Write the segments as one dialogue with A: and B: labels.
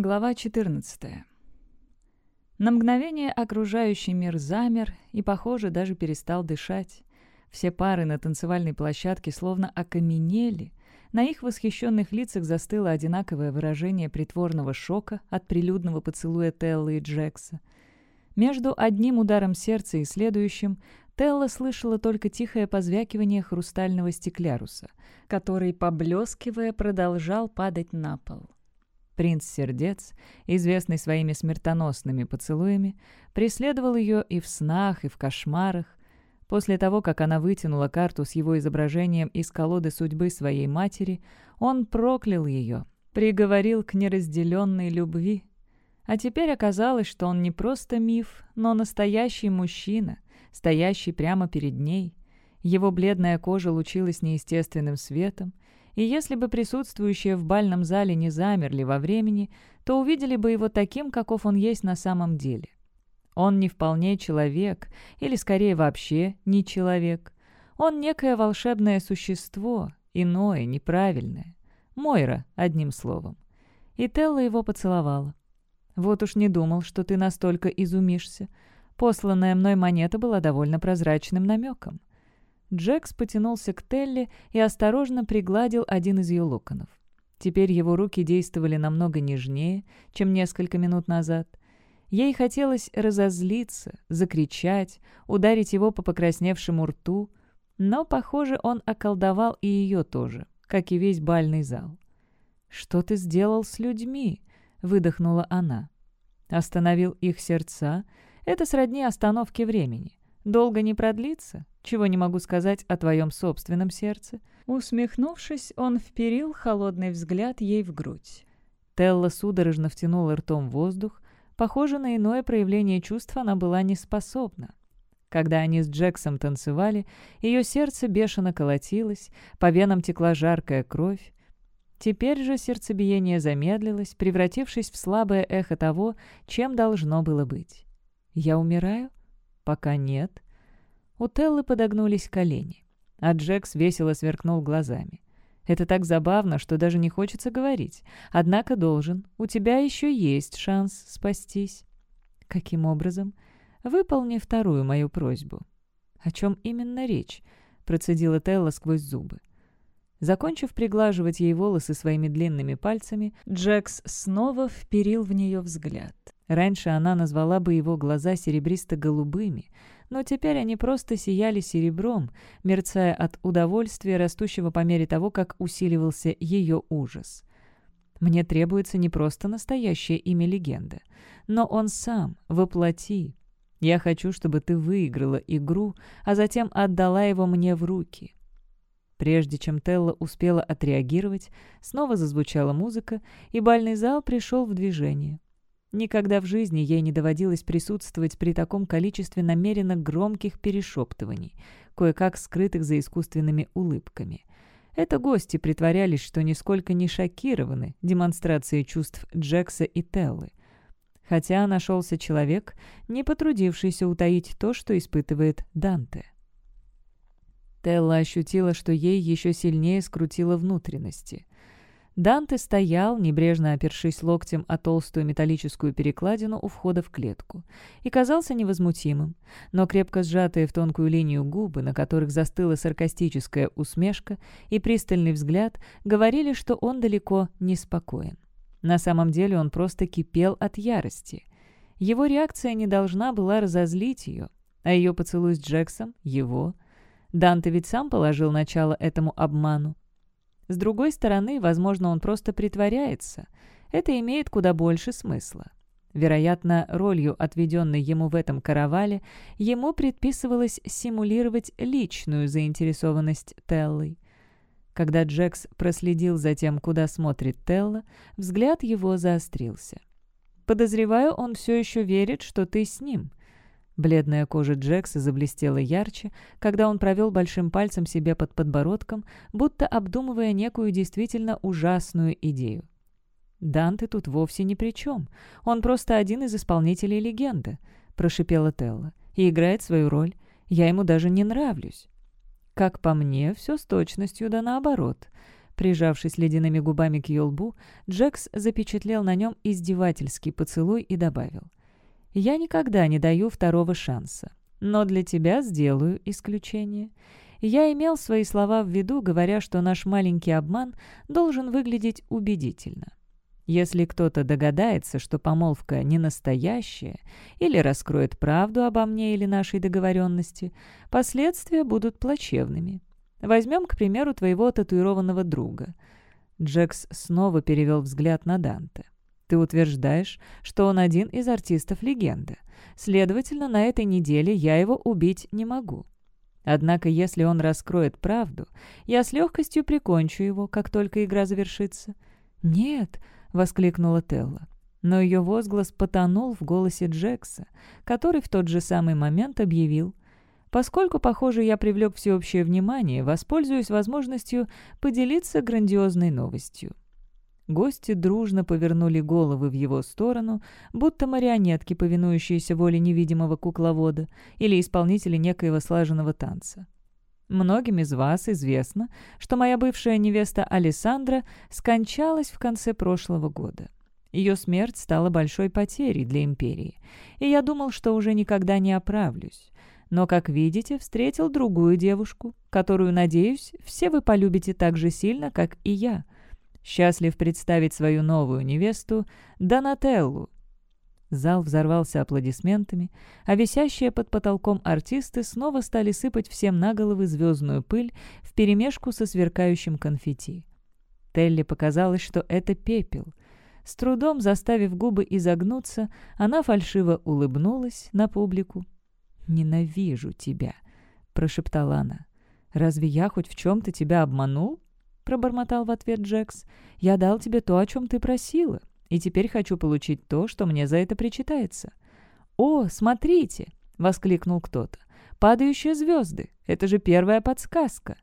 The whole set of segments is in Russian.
A: Глава 14. На мгновение окружающий мир замер и, похоже, даже перестал дышать. Все пары на танцевальной площадке словно окаменели. На их восхищенных лицах застыло одинаковое выражение притворного шока от прилюдного поцелуя Теллы и Джекса. Между одним ударом сердца и следующим Телла слышала только тихое позвякивание хрустального стекляруса, который, поблескивая, продолжал падать на пол принц Сердец, известный своими смертоносными поцелуями, преследовал ее и в снах, и в кошмарах. После того, как она вытянула карту с его изображением из колоды судьбы своей матери, он проклял ее, приговорил к неразделенной любви. А теперь оказалось, что он не просто миф, но настоящий мужчина, стоящий прямо перед ней. Его бледная кожа лучилась неестественным светом — и если бы присутствующие в бальном зале не замерли во времени, то увидели бы его таким, каков он есть на самом деле. Он не вполне человек, или скорее вообще не человек. Он некое волшебное существо, иное, неправильное. Мойра, одним словом. И Телла его поцеловала. «Вот уж не думал, что ты настолько изумишься. Посланная мной монета была довольно прозрачным намеком. Джекс потянулся к Телли и осторожно пригладил один из ее локонов. Теперь его руки действовали намного нежнее, чем несколько минут назад. Ей хотелось разозлиться, закричать, ударить его по покрасневшему рту, но, похоже, он околдовал и ее тоже, как и весь бальный зал. «Что ты сделал с людьми?» — выдохнула она. Остановил их сердца. Это сродни остановке времени долго не продлится. Чего не могу сказать о твоем собственном сердце». Усмехнувшись, он вперил холодный взгляд ей в грудь. Телла судорожно втянула ртом воздух. Похоже, на иное проявление чувств она была не способна. Когда они с Джексом танцевали, ее сердце бешено колотилось, по венам текла жаркая кровь. Теперь же сердцебиение замедлилось, превратившись в слабое эхо того, чем должно было быть. «Я умираю?» «Пока нет», у Теллы подогнулись колени, а Джекс весело сверкнул глазами. «Это так забавно, что даже не хочется говорить. Однако должен. У тебя еще есть шанс спастись». «Каким образом?» «Выполни вторую мою просьбу». «О чем именно речь?» — процедила Телла сквозь зубы. Закончив приглаживать ей волосы своими длинными пальцами, Джекс снова вперил в нее взгляд. Раньше она назвала бы его глаза серебристо-голубыми — но теперь они просто сияли серебром, мерцая от удовольствия, растущего по мере того, как усиливался ее ужас. Мне требуется не просто настоящее имя легенды, но он сам, воплоти. Я хочу, чтобы ты выиграла игру, а затем отдала его мне в руки». Прежде чем Телла успела отреагировать, снова зазвучала музыка, и бальный зал пришел в движение. Никогда в жизни ей не доводилось присутствовать при таком количестве намеренно громких перешептываний, кое-как скрытых за искусственными улыбками. Это гости притворялись, что нисколько не шокированы демонстрацией чувств Джекса и Теллы. Хотя нашелся человек, не потрудившийся утаить то, что испытывает Данте. Телла ощутила, что ей еще сильнее скрутило внутренности — Данте стоял, небрежно опершись локтем о толстую металлическую перекладину у входа в клетку, и казался невозмутимым, но крепко сжатые в тонкую линию губы, на которых застыла саркастическая усмешка и пристальный взгляд, говорили, что он далеко не спокоен. На самом деле он просто кипел от ярости. Его реакция не должна была разозлить ее, а ее поцелуй с Джексом — его. Данте ведь сам положил начало этому обману. С другой стороны, возможно, он просто притворяется. Это имеет куда больше смысла. Вероятно, ролью, отведенной ему в этом каравале, ему предписывалось симулировать личную заинтересованность Теллой. Когда Джекс проследил за тем, куда смотрит Телла, взгляд его заострился. «Подозреваю, он все еще верит, что ты с ним», Бледная кожа Джекса заблестела ярче, когда он провел большим пальцем себе под подбородком, будто обдумывая некую действительно ужасную идею. «Данте тут вовсе ни при чем. Он просто один из исполнителей легенды», — прошипела Телла. «И играет свою роль. Я ему даже не нравлюсь». Как по мне, все с точностью да наоборот. Прижавшись ледяными губами к ее лбу, Джекс запечатлел на нем издевательский поцелуй и добавил. Я никогда не даю второго шанса. Но для тебя сделаю исключение. Я имел свои слова в виду, говоря, что наш маленький обман должен выглядеть убедительно. Если кто-то догадается, что помолвка не настоящая или раскроет правду обо мне или нашей договоренности, последствия будут плачевными. Возьмем, к примеру, твоего татуированного друга. Джекс снова перевел взгляд на Данте. Ты утверждаешь, что он один из артистов легенды. Следовательно, на этой неделе я его убить не могу. Однако, если он раскроет правду, я с легкостью прикончу его, как только игра завершится». «Нет!» — воскликнула Телла. Но ее возглас потонул в голосе Джекса, который в тот же самый момент объявил «Поскольку, похоже, я привлек всеобщее внимание, воспользуюсь возможностью поделиться грандиозной новостью. Гости дружно повернули головы в его сторону, будто марионетки, повинующиеся воле невидимого кукловода или исполнители некоего слаженного танца. Многим из вас известно, что моя бывшая невеста Алессандра скончалась в конце прошлого года. Ее смерть стала большой потерей для империи, и я думал, что уже никогда не оправлюсь. Но, как видите, встретил другую девушку, которую, надеюсь, все вы полюбите так же сильно, как и я — Счастлив представить свою новую невесту Донателлу. Зал взорвался аплодисментами, а висящие под потолком артисты снова стали сыпать всем на головы звездную пыль вперемешку со сверкающим конфетти. Телли показалось, что это пепел. С трудом заставив губы изогнуться, она фальшиво улыбнулась на публику. «Ненавижу тебя», — прошептала она. «Разве я хоть в чем-то тебя обманул?» пробормотал в ответ Джекс. «Я дал тебе то, о чем ты просила, и теперь хочу получить то, что мне за это причитается». «О, смотрите!» — воскликнул кто-то. «Падающие звезды! Это же первая подсказка!»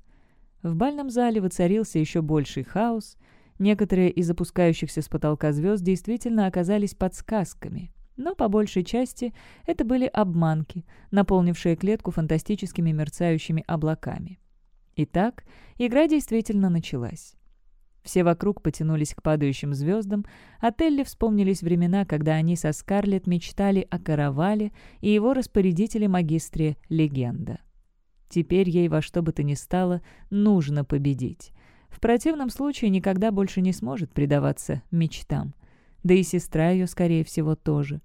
A: В бальном зале воцарился еще больший хаос. Некоторые из запускающихся с потолка звезд действительно оказались подсказками. Но по большей части это были обманки, наполнившие клетку фантастическими мерцающими облаками. Итак, игра действительно началась. Все вокруг потянулись к падающим звездам, а Телли вспомнились времена, когда они со Скарлетт мечтали о каравале и его распорядителе-магистре Легенда. Теперь ей во что бы то ни стало нужно победить. В противном случае никогда больше не сможет предаваться мечтам. Да и сестра ее, скорее всего, тоже.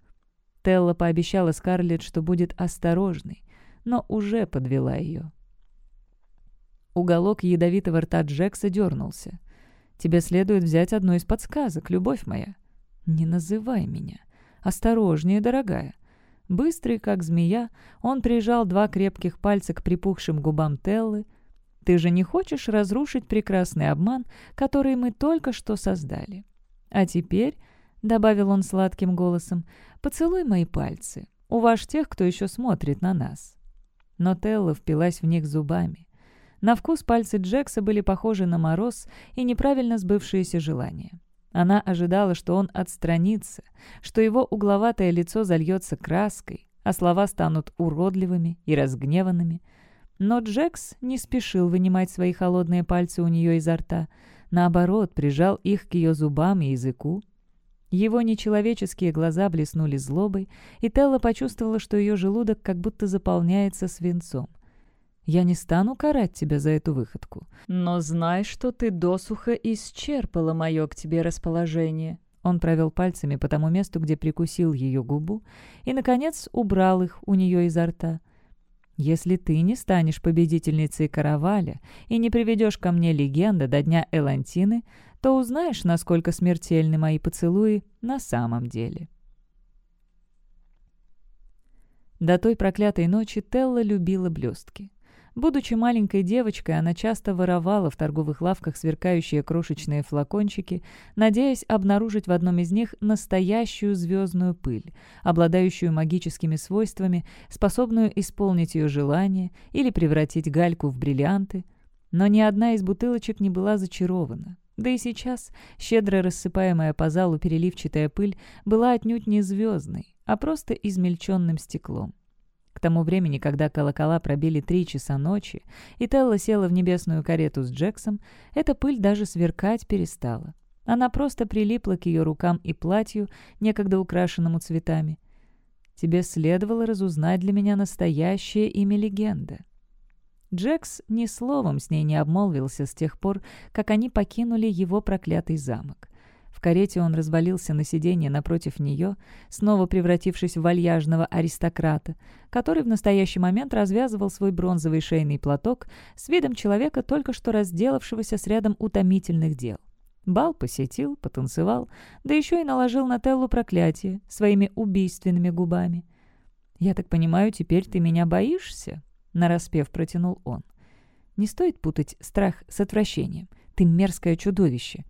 A: Телла пообещала Скарлетт, что будет осторожной, но уже подвела ее. Уголок ядовитого рта Джекса дернулся. «Тебе следует взять одну из подсказок, любовь моя». «Не называй меня. Осторожнее, дорогая». Быстрый, как змея, он прижал два крепких пальца к припухшим губам Теллы. «Ты же не хочешь разрушить прекрасный обман, который мы только что создали? А теперь...» — добавил он сладким голосом, — «поцелуй мои пальцы. У вас тех, кто еще смотрит на нас». Но Телла впилась в них зубами. На вкус пальцы Джекса были похожи на мороз и неправильно сбывшиеся желания. Она ожидала, что он отстранится, что его угловатое лицо зальется краской, а слова станут уродливыми и разгневанными. Но Джекс не спешил вынимать свои холодные пальцы у нее изо рта, наоборот, прижал их к ее зубам и языку. Его нечеловеческие глаза блеснули злобой, и Телла почувствовала, что ее желудок как будто заполняется свинцом. Я не стану карать тебя за эту выходку. Но знай, что ты досуха исчерпала мое к тебе расположение». Он провел пальцами по тому месту, где прикусил ее губу, и, наконец, убрал их у нее изо рта. «Если ты не станешь победительницей караваля и не приведешь ко мне легенды до дня Элантины, то узнаешь, насколько смертельны мои поцелуи на самом деле». До той проклятой ночи Телла любила блестки. Будучи маленькой девочкой, она часто воровала в торговых лавках сверкающие крошечные флакончики, надеясь обнаружить в одном из них настоящую звездную пыль, обладающую магическими свойствами, способную исполнить ее желание или превратить гальку в бриллианты. Но ни одна из бутылочек не была зачарована. Да и сейчас щедро рассыпаемая по залу переливчатая пыль была отнюдь не звездной, а просто измельченным стеклом. К тому времени, когда колокола пробили три часа ночи, и Телла села в небесную карету с Джексом, эта пыль даже сверкать перестала. Она просто прилипла к ее рукам и платью, некогда украшенному цветами. «Тебе следовало разузнать для меня настоящее имя легенды», Джекс ни словом с ней не обмолвился с тех пор, как они покинули его проклятый замок. В карете он развалился на сиденье напротив нее, снова превратившись в вальяжного аристократа, который в настоящий момент развязывал свой бронзовый шейный платок с видом человека, только что разделавшегося с рядом утомительных дел. Бал посетил, потанцевал, да еще и наложил на Теллу проклятие своими убийственными губами. «Я так понимаю, теперь ты меня боишься?» — нараспев протянул он. «Не стоит путать страх с отвращением. Ты мерзкое чудовище.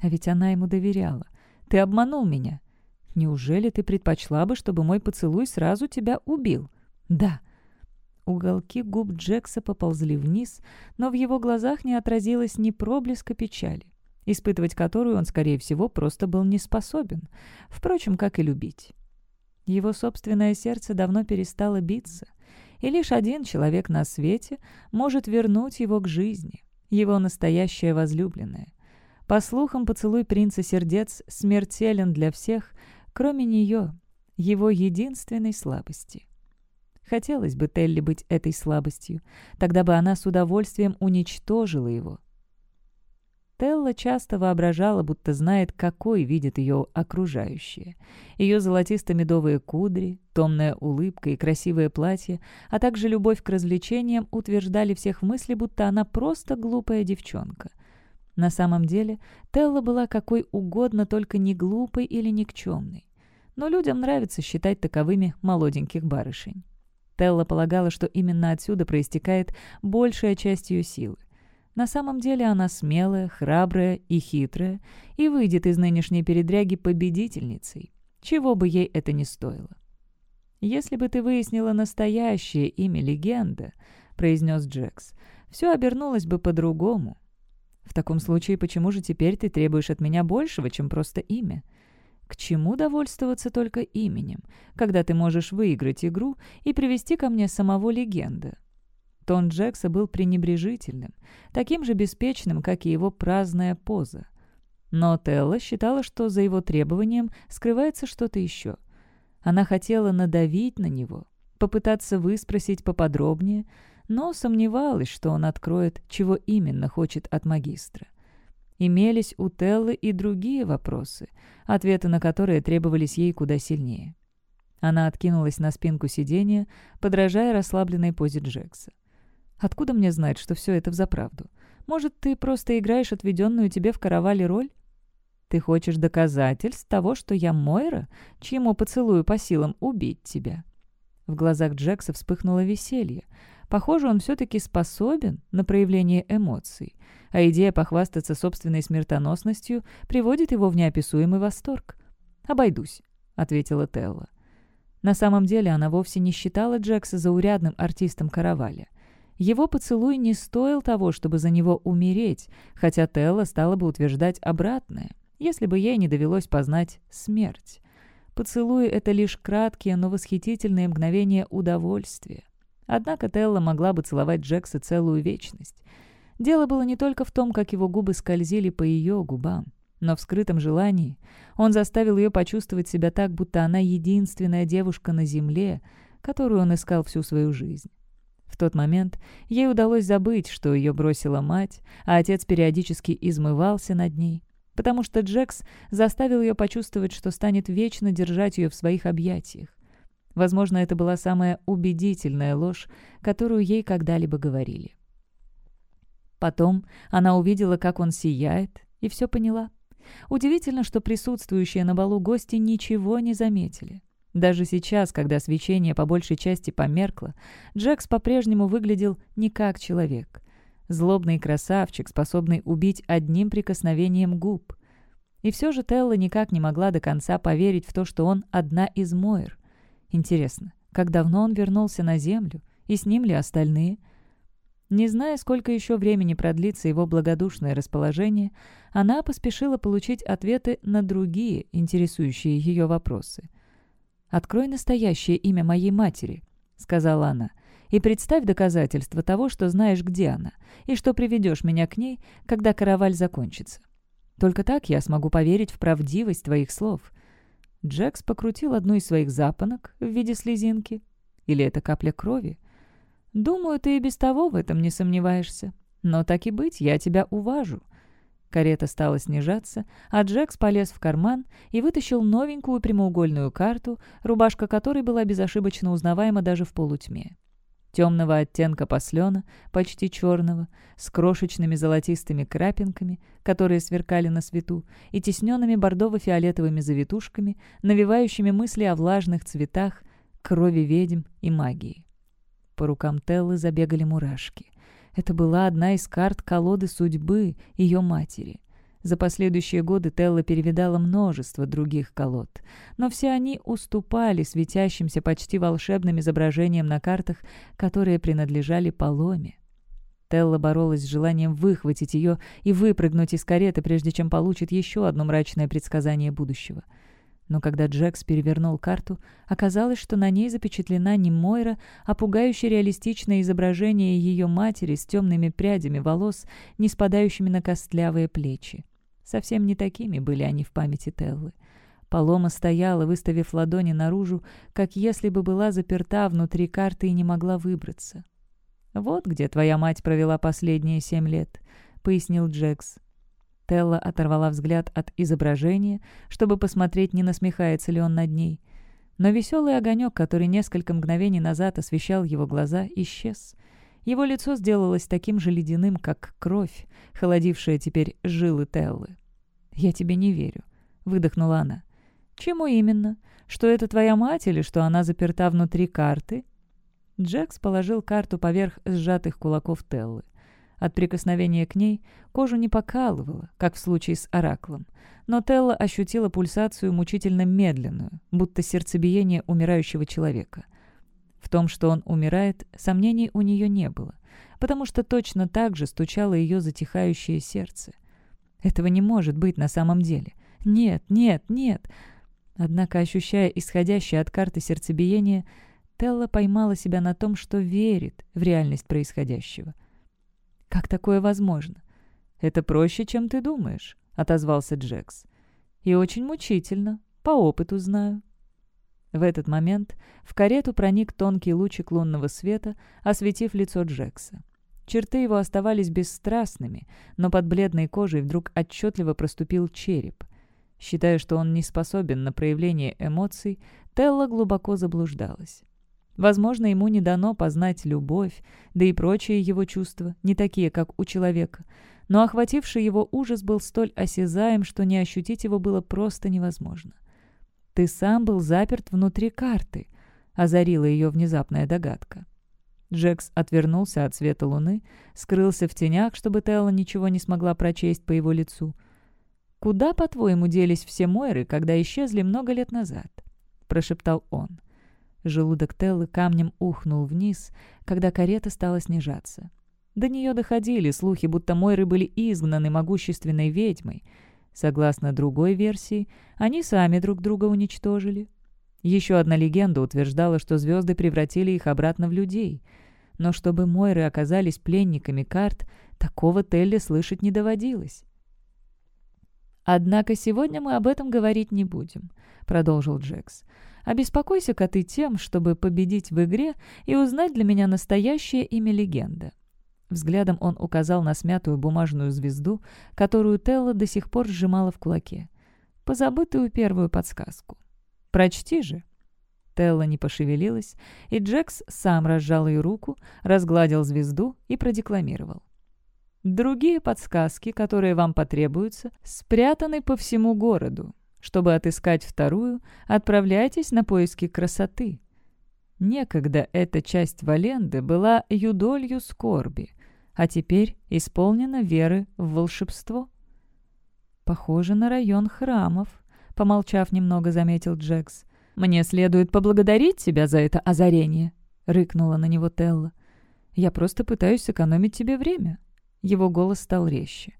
A: А ведь она ему доверяла. Ты обманул меня. Неужели ты предпочла бы, чтобы мой поцелуй сразу тебя убил? Да. Уголки губ Джекса поползли вниз, но в его глазах не отразилось ни проблеска печали, испытывать которую он, скорее всего, просто был не способен. Впрочем, как и любить. Его собственное сердце давно перестало биться, и лишь один человек на свете может вернуть его к жизни, его настоящая возлюбленная. По слухам, поцелуй принца сердец смертелен для всех, кроме нее, его единственной слабости. Хотелось бы Телли быть этой слабостью, тогда бы она с удовольствием уничтожила его. Телла часто воображала, будто знает, какой видит ее окружающие. Ее золотисто-медовые кудри, томная улыбка и красивое платье, а также любовь к развлечениям утверждали всех в мысли, будто она просто глупая девчонка. На самом деле Телла была какой угодно, только не глупой или никчемной. Но людям нравится считать таковыми молоденьких барышень. Телла полагала, что именно отсюда проистекает большая часть ее силы. На самом деле она смелая, храбрая и хитрая, и выйдет из нынешней передряги победительницей, чего бы ей это ни стоило. «Если бы ты выяснила настоящее имя легенда», — произнес Джекс, — «все обернулось бы по-другому». В таком случае, почему же теперь ты требуешь от меня большего, чем просто имя? К чему довольствоваться только именем, когда ты можешь выиграть игру и привести ко мне самого легенда?» Тон Джекса был пренебрежительным, таким же беспечным, как и его праздная поза. Но Телла считала, что за его требованием скрывается что-то еще. Она хотела надавить на него, попытаться выспросить поподробнее — но сомневалась, что он откроет, чего именно хочет от магистра. Имелись у Теллы и другие вопросы, ответы на которые требовались ей куда сильнее. Она откинулась на спинку сиденья, подражая расслабленной позе Джекса. «Откуда мне знать, что все это взаправду? Может, ты просто играешь отведенную тебе в каравале роль?» «Ты хочешь доказательств того, что я Мойра, чьему поцелую по силам убить тебя?» В глазах Джекса вспыхнуло веселье. Похоже, он все-таки способен на проявление эмоций, а идея похвастаться собственной смертоносностью приводит его в неописуемый восторг. «Обойдусь», — ответила Телла. На самом деле она вовсе не считала Джекса заурядным артистом караваля. Его поцелуй не стоил того, чтобы за него умереть, хотя Телла стала бы утверждать обратное, если бы ей не довелось познать смерть. Поцелуи — это лишь краткие, но восхитительные мгновения удовольствия. Однако Телла могла бы целовать Джекса целую вечность. Дело было не только в том, как его губы скользили по ее губам, но в скрытом желании. Он заставил ее почувствовать себя так, будто она единственная девушка на земле, которую он искал всю свою жизнь. В тот момент ей удалось забыть, что ее бросила мать, а отец периодически измывался над ней, потому что Джекс заставил ее почувствовать, что станет вечно держать ее в своих объятиях. Возможно, это была самая убедительная ложь, которую ей когда-либо говорили. Потом она увидела, как он сияет, и все поняла. Удивительно, что присутствующие на балу гости ничего не заметили. Даже сейчас, когда свечение по большей части померкло, Джекс по-прежнему выглядел не как человек. Злобный красавчик, способный убить одним прикосновением губ. И все же Телла никак не могла до конца поверить в то, что он одна из Мойр. Интересно, как давно он вернулся на Землю, и с ним ли остальные? Не зная, сколько еще времени продлится его благодушное расположение, она поспешила получить ответы на другие, интересующие ее вопросы. «Открой настоящее имя моей матери», — сказала она, «и представь доказательства того, что знаешь, где она, и что приведешь меня к ней, когда караваль закончится. Только так я смогу поверить в правдивость твоих слов. Джекс покрутил одну из своих запонок в виде слезинки. Или это капля крови? Думаю, ты и без того в этом не сомневаешься. Но так и быть, я тебя уважу. Карета стала снижаться, а Джекс полез в карман и вытащил новенькую прямоугольную карту, рубашка которой была безошибочно узнаваема даже в полутьме темного оттенка послена, почти черного, с крошечными золотистыми крапинками, которые сверкали на свету, и тесненными бордово-фиолетовыми завитушками, навевающими мысли о влажных цветах, крови ведьм и магии. По рукам Теллы забегали мурашки. Это была одна из карт колоды судьбы ее матери — за последующие годы Телла перевидала множество других колод, но все они уступали светящимся почти волшебным изображениям на картах, которые принадлежали Паломе. Телла боролась с желанием выхватить ее и выпрыгнуть из кареты, прежде чем получит еще одно мрачное предсказание будущего. Но когда Джекс перевернул карту, оказалось, что на ней запечатлена не Мойра, а пугающе реалистичное изображение ее матери с темными прядями волос, не спадающими на костлявые плечи совсем не такими были они в памяти Теллы. Полома стояла, выставив ладони наружу, как если бы была заперта внутри карты и не могла выбраться. «Вот где твоя мать провела последние семь лет», — пояснил Джекс. Телла оторвала взгляд от изображения, чтобы посмотреть, не насмехается ли он над ней. Но веселый огонек, который несколько мгновений назад освещал его глаза, исчез — его лицо сделалось таким же ледяным, как кровь, холодившая теперь жилы Теллы. «Я тебе не верю», — выдохнула она. «Чему именно? Что это твоя мать или что она заперта внутри карты?» Джекс положил карту поверх сжатых кулаков Теллы. От прикосновения к ней кожу не покалывало, как в случае с Ораклом, но Телла ощутила пульсацию мучительно медленную, будто сердцебиение умирающего человека — в том, что он умирает, сомнений у нее не было, потому что точно так же стучало ее затихающее сердце. Этого не может быть на самом деле. Нет, нет, нет. Однако, ощущая исходящее от карты сердцебиение, Телла поймала себя на том, что верит в реальность происходящего. «Как такое возможно?» «Это проще, чем ты думаешь», — отозвался Джекс. «И очень мучительно, по опыту знаю». В этот момент в карету проник тонкий лучик лунного света, осветив лицо Джекса. Черты его оставались бесстрастными, но под бледной кожей вдруг отчетливо проступил череп. Считая, что он не способен на проявление эмоций, Телла глубоко заблуждалась. Возможно, ему не дано познать любовь, да и прочие его чувства, не такие, как у человека. Но охвативший его ужас был столь осязаем, что не ощутить его было просто невозможно ты сам был заперт внутри карты», — озарила ее внезапная догадка. Джекс отвернулся от света луны, скрылся в тенях, чтобы Телла ничего не смогла прочесть по его лицу. «Куда, по-твоему, делись все Мойры, когда исчезли много лет назад?» — прошептал он. Желудок Теллы камнем ухнул вниз, когда карета стала снижаться. До нее доходили слухи, будто Мойры были изгнаны могущественной ведьмой — Согласно другой версии, они сами друг друга уничтожили. Еще одна легенда утверждала, что звезды превратили их обратно в людей. Но чтобы Мойры оказались пленниками карт, такого Телли слышать не доводилось. «Однако сегодня мы об этом говорить не будем», — продолжил Джекс. «Обеспокойся-ка ты тем, чтобы победить в игре и узнать для меня настоящее имя легенды. Взглядом он указал на смятую бумажную звезду, которую Телла до сих пор сжимала в кулаке. Позабытую первую подсказку. «Прочти же». Телла не пошевелилась, и Джекс сам разжал ее руку, разгладил звезду и продекламировал. «Другие подсказки, которые вам потребуются, спрятаны по всему городу. Чтобы отыскать вторую, отправляйтесь на поиски красоты». Некогда эта часть Валенды была юдолью скорби, а теперь исполнена веры в волшебство. «Похоже на район храмов», — помолчав немного, заметил Джекс. «Мне следует поблагодарить тебя за это озарение», — рыкнула на него Телла. «Я просто пытаюсь сэкономить тебе время». Его голос стал резче.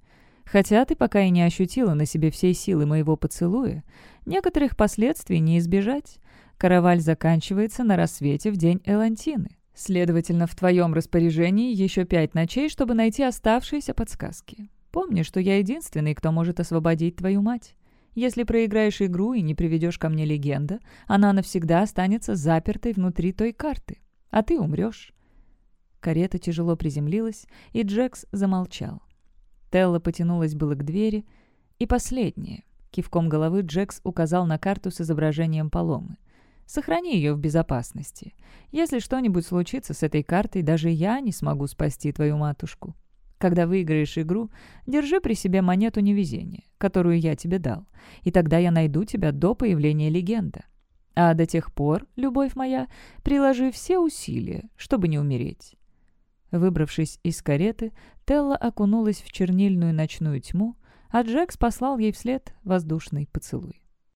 A: «Хотя ты пока и не ощутила на себе всей силы моего поцелуя, некоторых последствий не избежать. Караваль заканчивается на рассвете в день Элантины. Следовательно, в твоем распоряжении еще пять ночей, чтобы найти оставшиеся подсказки. Помни, что я единственный, кто может освободить твою мать. Если проиграешь игру и не приведешь ко мне легенда, она навсегда останется запертой внутри той карты, а ты умрешь». Карета тяжело приземлилась, и Джекс замолчал. Телла потянулась было к двери. «И последнее». Кивком головы Джекс указал на карту с изображением поломы. Сохрани ее в безопасности. Если что-нибудь случится с этой картой, даже я не смогу спасти твою матушку. Когда выиграешь игру, держи при себе монету невезения, которую я тебе дал, и тогда я найду тебя до появления легенда. А до тех пор, любовь моя, приложи все усилия, чтобы не умереть». Выбравшись из кареты, Телла окунулась в чернильную ночную тьму, а Джекс послал ей вслед воздушный поцелуй.